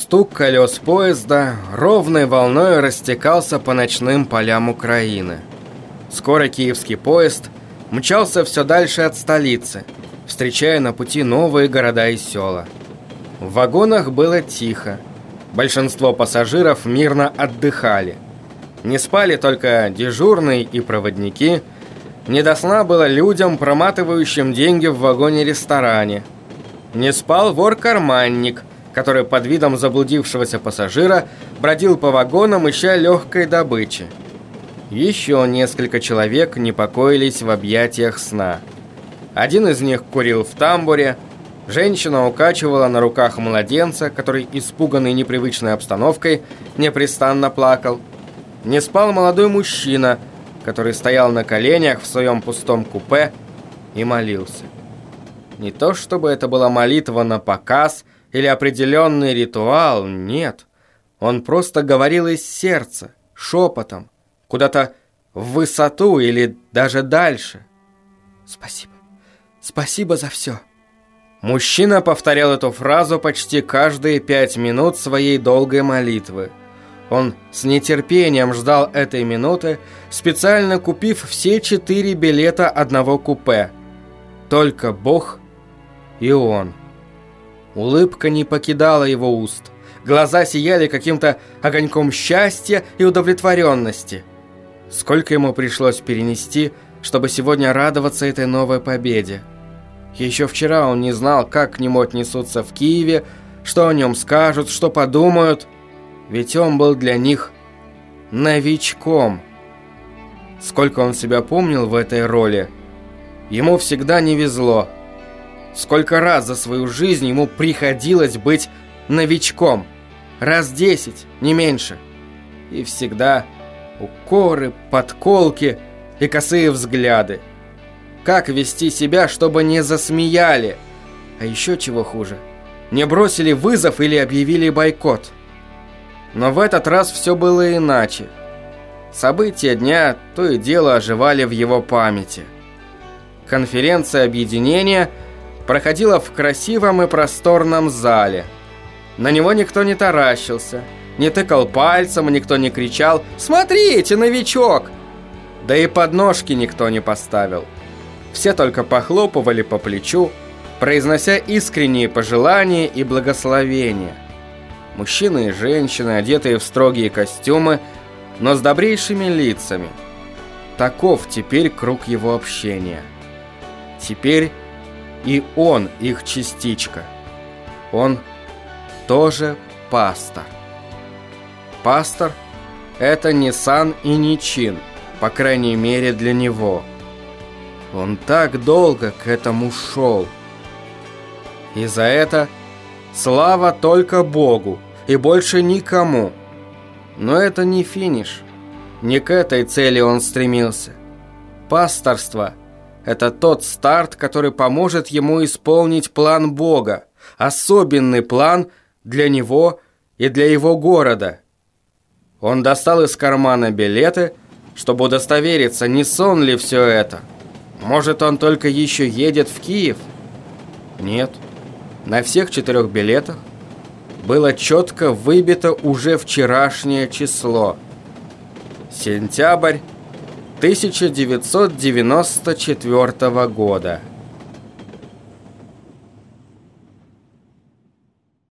Стук колес поезда ровной волной растекался по ночным полям Украины. Скоро киевский поезд мчался все дальше от столицы, встречая на пути новые города и села. В вагонах было тихо. Большинство пассажиров мирно отдыхали. Не спали только дежурные и проводники. Не до сна было людям, проматывающим деньги в вагоне-ресторане. Не спал вор-карманник, который под видом заблудившегося пассажира бродил по вагонам, ища легкой добычи. Еще несколько человек не покоились в объятиях сна. Один из них курил в тамбуре, женщина укачивала на руках младенца, который, испуганный непривычной обстановкой, непрестанно плакал. Не спал молодой мужчина, который стоял на коленях в своем пустом купе и молился. Не то чтобы это была молитва на показ – или определенный ритуал, нет. Он просто говорил из сердца, шепотом, куда-то в высоту или даже дальше. «Спасибо, спасибо за все». Мужчина повторял эту фразу почти каждые пять минут своей долгой молитвы. Он с нетерпением ждал этой минуты, специально купив все четыре билета одного купе. Только Бог и он. Улыбка не покидала его уст. Глаза сияли каким-то огоньком счастья и удовлетворенности. Сколько ему пришлось перенести, чтобы сегодня радоваться этой новой победе. Еще вчера он не знал, как к нему отнесутся в Киеве, что о нем скажут, что подумают. Ведь он был для них новичком. Сколько он себя помнил в этой роли, ему всегда не везло – Сколько раз за свою жизнь ему приходилось быть новичком? Раз десять, не меньше. И всегда укоры, подколки и косые взгляды. Как вести себя, чтобы не засмеяли? А еще чего хуже, не бросили вызов или объявили бойкот. Но в этот раз все было иначе. События дня то и дело оживали в его памяти. Конференция объединения – проходила в красивом и просторном зале. На него никто не таращился, не тыкал пальцем, никто не кричал «Смотрите, новичок!» Да и подножки никто не поставил. Все только похлопывали по плечу, произнося искренние пожелания и благословения. Мужчины и женщины, одетые в строгие костюмы, но с добрейшими лицами. Таков теперь круг его общения. Теперь и он их частичка. Он тоже пастор. Пастор – это не сан и не чин, по крайней мере для него. Он так долго к этому шел. И за это слава только Богу и больше никому. Но это не финиш. Не к этой цели он стремился. Пасторство – это тот старт, который поможет ему исполнить план Бога, особенный план для него и для его города. Он достал из кармана билеты, чтобы удостовериться, не сон ли все это. Может, он только еще едет в Киев? Нет. На всех четырех билетах было четко выбито уже вчерашнее число. Сентябрь 1994 года.